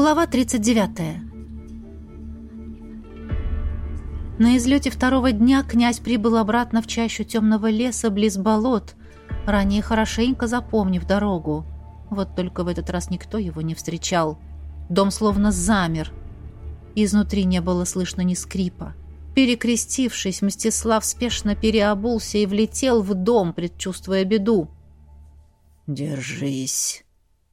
Глава 39. На излете второго дня князь прибыл обратно в чащу темного леса близ болот, ранее хорошенько запомнив дорогу. Вот только в этот раз никто его не встречал. Дом словно замер. Изнутри не было слышно ни скрипа. Перекрестившись, Мстислав спешно переобулся и влетел в дом, предчувствуя беду. «Держись!»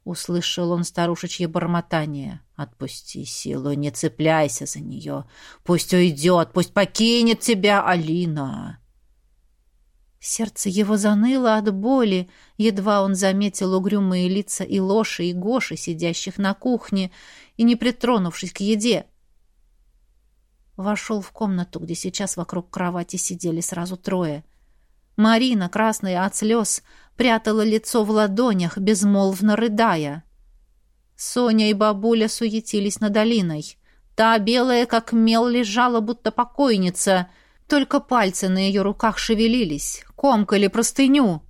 Услышал он старушечье бормотание. «Отпусти силу, не цепляйся за нее. Пусть уйдет, пусть покинет тебя Алина!» Сердце его заныло от боли, едва он заметил угрюмые лица и Лоши, и Гоши, сидящих на кухне, и не притронувшись к еде. Вошел в комнату, где сейчас вокруг кровати сидели сразу трое. Марина, красная от слез, прятала лицо в ладонях, безмолвно рыдая. Соня и бабуля суетились над долиной. Та, белая как мел, лежала, будто покойница. Только пальцы на ее руках шевелились, комкали простыню.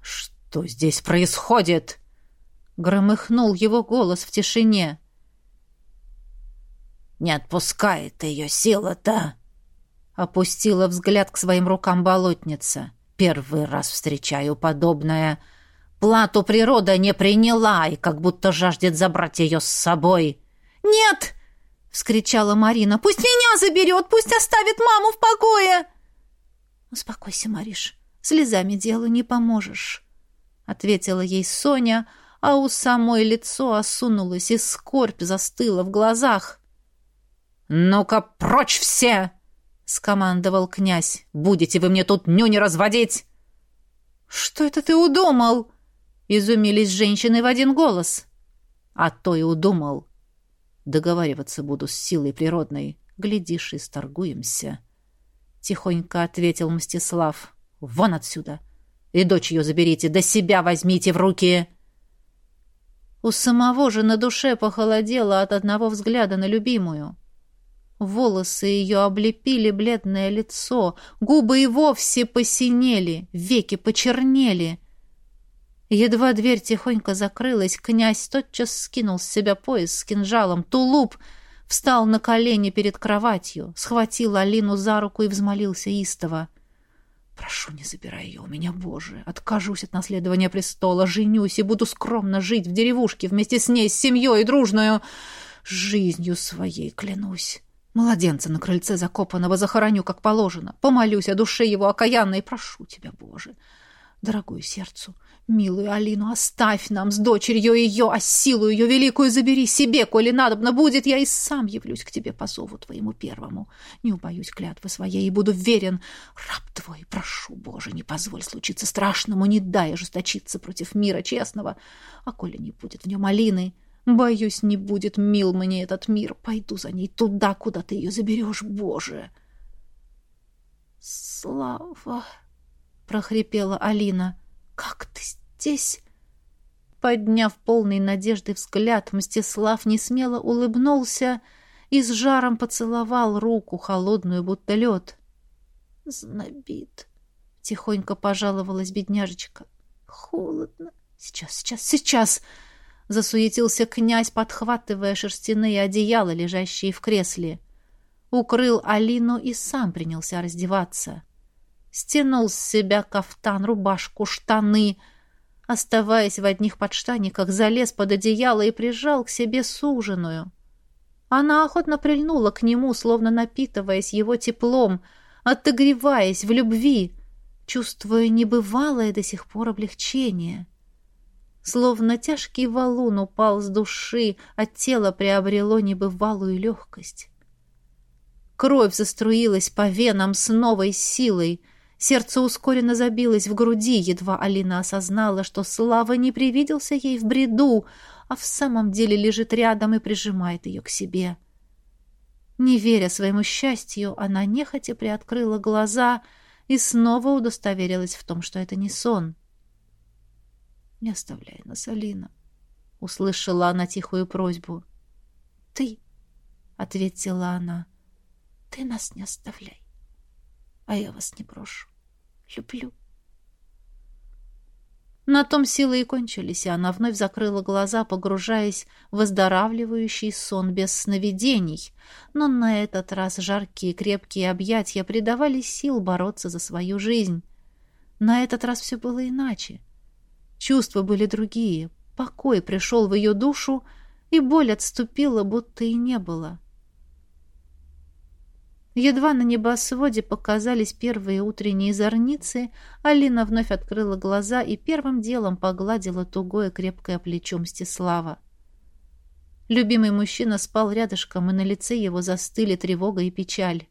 «Что здесь происходит?» Громыхнул его голос в тишине. «Не отпускает ее сила-то!» Опустила взгляд к своим рукам болотница. Первый раз встречаю подобное. Плату природа не приняла и как будто жаждет забрать ее с собой. «Нет!» — вскричала Марина. «Пусть меня заберет, пусть оставит маму в покое!» «Успокойся, Мариш, слезами делу не поможешь», — ответила ей Соня, а у самой лицо осунулось, и скорбь застыла в глазах. «Ну-ка, прочь все!» — скомандовал князь. «Будете вы мне тут нюни разводить!» «Что это ты удумал?» — изумились женщины в один голос. «А то и удумал. Договариваться буду с силой природной. Глядишь, и сторгуемся». Тихонько ответил Мстислав. «Вон отсюда! И дочь ее заберите, до себя возьмите в руки!» У самого же на душе похолодело от одного взгляда на любимую. Волосы ее облепили бледное лицо, губы и вовсе посинели, веки почернели. Едва дверь тихонько закрылась, князь тотчас скинул с себя пояс с кинжалом, тулуп, встал на колени перед кроватью, схватил Алину за руку и взмолился истово. «Прошу, не забирай ее у меня, Боже! Откажусь от наследования престола, женюсь и буду скромно жить в деревушке вместе с ней, с семьей дружную, жизнью своей клянусь!» Младенца на крыльце закопанного захороню, как положено. Помолюсь о душе его окаянной прошу тебя, Боже, дорогую сердцу, милую Алину, оставь нам с дочерью ее, а силу ее великую забери себе, коли надобно будет, я и сам явлюсь к тебе по зову твоему первому. Не убоюсь клятвы своей и буду верен. Раб твой, прошу, Боже, не позволь случиться страшному, не дай ожесточиться против мира честного, а коли не будет в нем Алины, Боюсь, не будет мил мне этот мир. Пойду за ней туда, куда ты ее заберешь, Боже. Слава, прохрипела Алина. Как ты здесь? Подняв полный надежды взгляд, Мстислав несмело улыбнулся и с жаром поцеловал руку, холодную, будто лед. «Знобит», — тихонько пожаловалась бедняжечка. «Холодно. Сейчас, сейчас, сейчас!» Засуетился князь, подхватывая шерстяные одеяла, лежащие в кресле. Укрыл Алину и сам принялся раздеваться. Стянул с себя кафтан, рубашку, штаны. Оставаясь в одних подштаниках, залез под одеяло и прижал к себе суженую. Она охотно прильнула к нему, словно напитываясь его теплом, отогреваясь в любви, чувствуя небывалое до сих пор облегчение. — Словно тяжкий валун упал с души, а тело приобрело небывалую легкость. Кровь заструилась по венам с новой силой. Сердце ускоренно забилось в груди, едва Алина осознала, что Слава не привиделся ей в бреду, а в самом деле лежит рядом и прижимает ее к себе. Не веря своему счастью, она нехотя приоткрыла глаза и снова удостоверилась в том, что это не сон — не оставляй нас, Алина. Услышала она тихую просьбу. Ты, ответила она, ты нас не оставляй. А я вас не брошу. Люблю. На том силы и кончились, и она вновь закрыла глаза, погружаясь в выздоравливающий сон без сновидений. Но на этот раз жаркие крепкие объятия придавали сил бороться за свою жизнь. На этот раз все было иначе. Чувства были другие. Покой пришел в ее душу, и боль отступила, будто и не было. Едва на небосводе показались первые утренние зорницы, Алина вновь открыла глаза и первым делом погладила тугое крепкое плечо Мстислава. Любимый мужчина спал рядышком, и на лице его застыли тревога и печаль.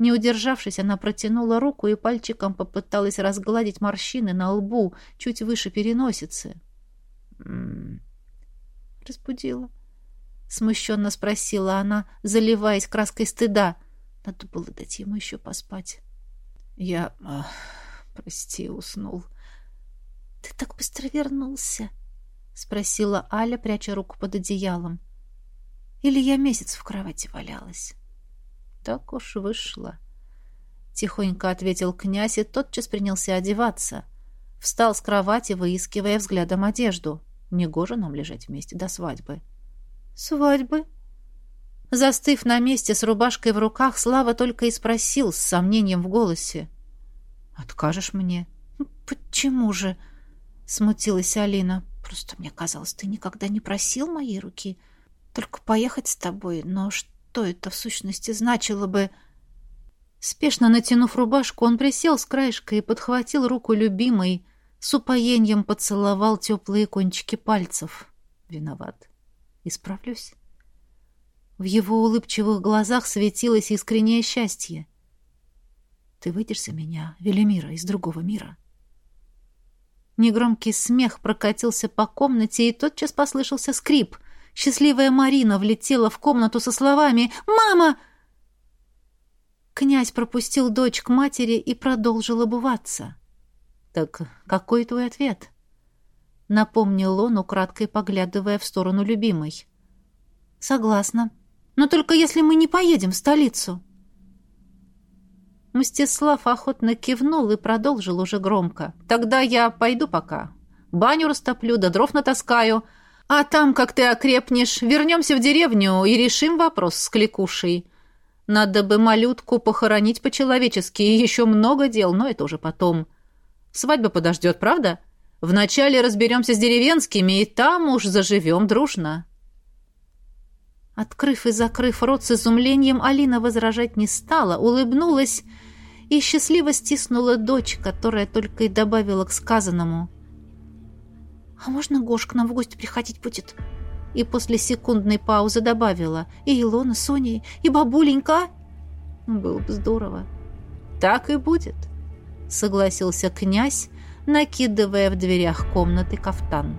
Не удержавшись, она протянула руку и пальчиком попыталась разгладить морщины на лбу, чуть выше переносицы. «М-м-м», «Разбудила?» — смущенно спросила она, заливаясь краской стыда. Надо было дать ему еще поспать. Я, ах, прости, уснул. Ты так быстро вернулся? Спросила Аля, пряча руку под одеялом. Или я месяц в кровати валялась? Так уж вышло. Тихонько ответил князь и тотчас принялся одеваться. Встал с кровати, выискивая взглядом одежду. Негоже нам лежать вместе до свадьбы. «Свадьбы?» Застыв на месте с рубашкой в руках, Слава только и спросил с сомнением в голосе. «Откажешь мне?» «Почему же?» — смутилась Алина. «Просто мне казалось, ты никогда не просил моей руки. Только поехать с тобой. Но что это в сущности значило бы...» Спешно натянув рубашку, он присел с краешка и подхватил руку любимой, с упоением поцеловал теплые кончики пальцев. «Виноват. Исправлюсь». В его улыбчивых глазах светилось искреннее счастье. «Ты выйдешь за меня, Велимира, из другого мира?» Негромкий смех прокатился по комнате, и тотчас послышался скрип. Счастливая Марина влетела в комнату со словами «Мама!». Князь пропустил дочь к матери и продолжил обуваться. «Так какой твой ответ?» Напомнил он, украдкой поглядывая в сторону любимой. «Согласна», но только если мы не поедем в столицу». Мстислав охотно кивнул и продолжил уже громко. «Тогда я пойду пока. Баню растоплю, да дров натаскаю. А там, как ты окрепнешь, вернемся в деревню и решим вопрос с кликушей. Надо бы малютку похоронить по-человечески, и еще много дел, но это уже потом. Свадьба подождет, правда? Вначале разберемся с деревенскими, и там уж заживем дружно». Открыв и закрыв рот с изумлением, Алина возражать не стала, улыбнулась и счастливо стиснула дочь, которая только и добавила к сказанному. «А можно Гош к нам в гости приходить будет?» И после секундной паузы добавила. «И Илона, Соня, и бабуленька!» «Было бы здорово». «Так и будет», — согласился князь, накидывая в дверях комнаты кафтан.